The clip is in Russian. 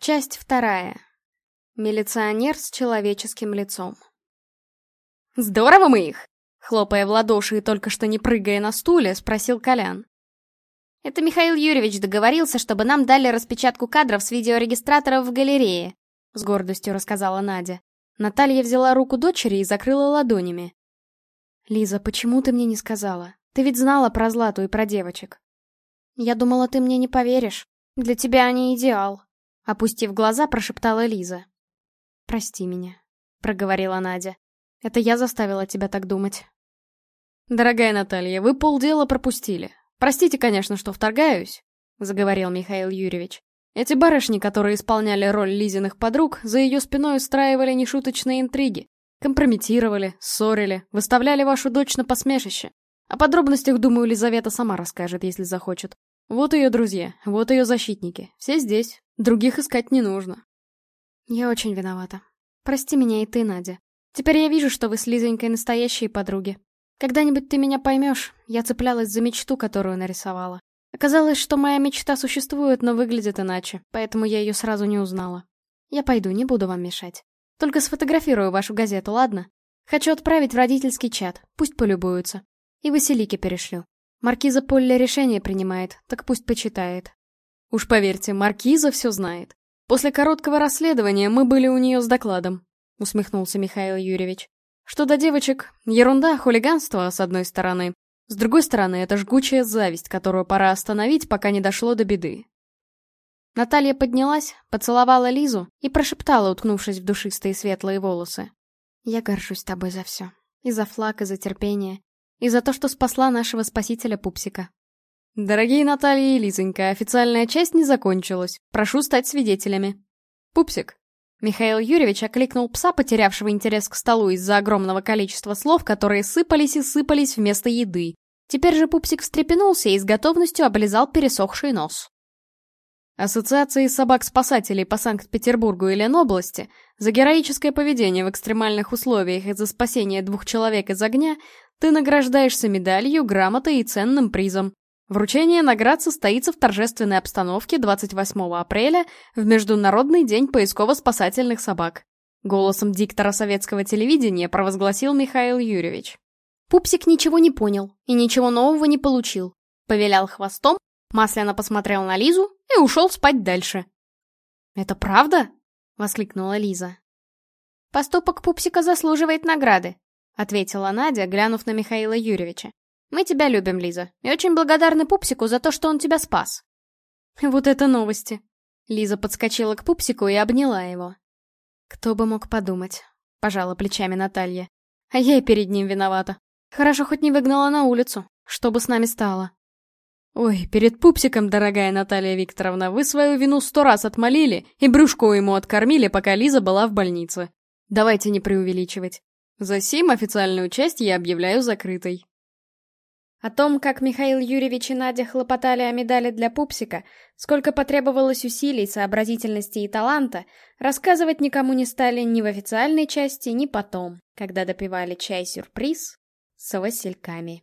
Часть вторая. Милиционер с человеческим лицом. «Здорово мы их!» Хлопая в ладоши и только что не прыгая на стуле, спросил Колян. «Это Михаил Юрьевич договорился, чтобы нам дали распечатку кадров с видеорегистраторов в галерее», с гордостью рассказала Надя. Наталья взяла руку дочери и закрыла ладонями. «Лиза, почему ты мне не сказала? Ты ведь знала про Злату и про девочек». «Я думала, ты мне не поверишь. Для тебя они идеал», — опустив глаза, прошептала Лиза. «Прости меня», — проговорила Надя. «Это я заставила тебя так думать». «Дорогая Наталья, вы полдела пропустили. Простите, конечно, что вторгаюсь», — заговорил Михаил Юрьевич. «Эти барышни, которые исполняли роль Лизиных подруг, за ее спиной устраивали нешуточные интриги. Компрометировали, ссорили, выставляли вашу дочь на посмешище. О подробностях, думаю, Лизавета сама расскажет, если захочет. Вот ее друзья, вот ее защитники. Все здесь. Других искать не нужно. Я очень виновата. Прости меня и ты, Надя. Теперь я вижу, что вы с Лизонькой настоящие подруги. Когда-нибудь ты меня поймешь, я цеплялась за мечту, которую нарисовала. Оказалось, что моя мечта существует, но выглядит иначе, поэтому я ее сразу не узнала. Я пойду, не буду вам мешать. Только сфотографирую вашу газету, ладно? Хочу отправить в родительский чат, пусть полюбуются. И Василике перешлю. Маркиза Полли решение принимает, так пусть почитает. Уж поверьте, Маркиза все знает. После короткого расследования мы были у нее с докладом, усмехнулся Михаил Юрьевич. Что до девочек, ерунда, хулиганство, с одной стороны. С другой стороны, это жгучая зависть, которую пора остановить, пока не дошло до беды. Наталья поднялась, поцеловала Лизу и прошептала, уткнувшись в душистые светлые волосы. «Я горжусь тобой за все. И за флаг, и за терпение. И за то, что спасла нашего спасителя Пупсика. Дорогие Наталья и Лизонька, официальная часть не закончилась. Прошу стать свидетелями. Пупсик. Михаил Юрьевич окликнул пса, потерявшего интерес к столу из-за огромного количества слов, которые сыпались и сыпались вместо еды. Теперь же Пупсик встрепенулся и с готовностью облизал пересохший нос. Ассоциации собак-спасателей по Санкт-Петербургу и Ленобласти за героическое поведение в экстремальных условиях и за спасение двух человек из огня ты награждаешься медалью, грамотой и ценным призом. Вручение наград состоится в торжественной обстановке 28 апреля в Международный день поисково-спасательных собак. Голосом диктора советского телевидения провозгласил Михаил Юрьевич. Пупсик ничего не понял и ничего нового не получил. Повелял хвостом, масляно посмотрел на Лизу и ушел спать дальше. «Это правда?» — воскликнула Лиза. «Поступок Пупсика заслуживает награды», ответила Надя, глянув на Михаила Юрьевича. «Мы тебя любим, Лиза, и очень благодарны Пупсику за то, что он тебя спас». «Вот это новости!» Лиза подскочила к Пупсику и обняла его. «Кто бы мог подумать?» — пожала плечами Наталья. «А я и перед ним виновата. Хорошо хоть не выгнала на улицу. Что бы с нами стало?» «Ой, перед Пупсиком, дорогая Наталья Викторовна, вы свою вину сто раз отмолили и брюшко ему откормили, пока Лиза была в больнице. Давайте не преувеличивать. За сим официальную часть я объявляю закрытой. О том, как Михаил Юрьевич и Надя хлопотали о медали для пупсика, сколько потребовалось усилий, сообразительности и таланта, рассказывать никому не стали ни в официальной части, ни потом, когда допивали чай-сюрприз с васильками.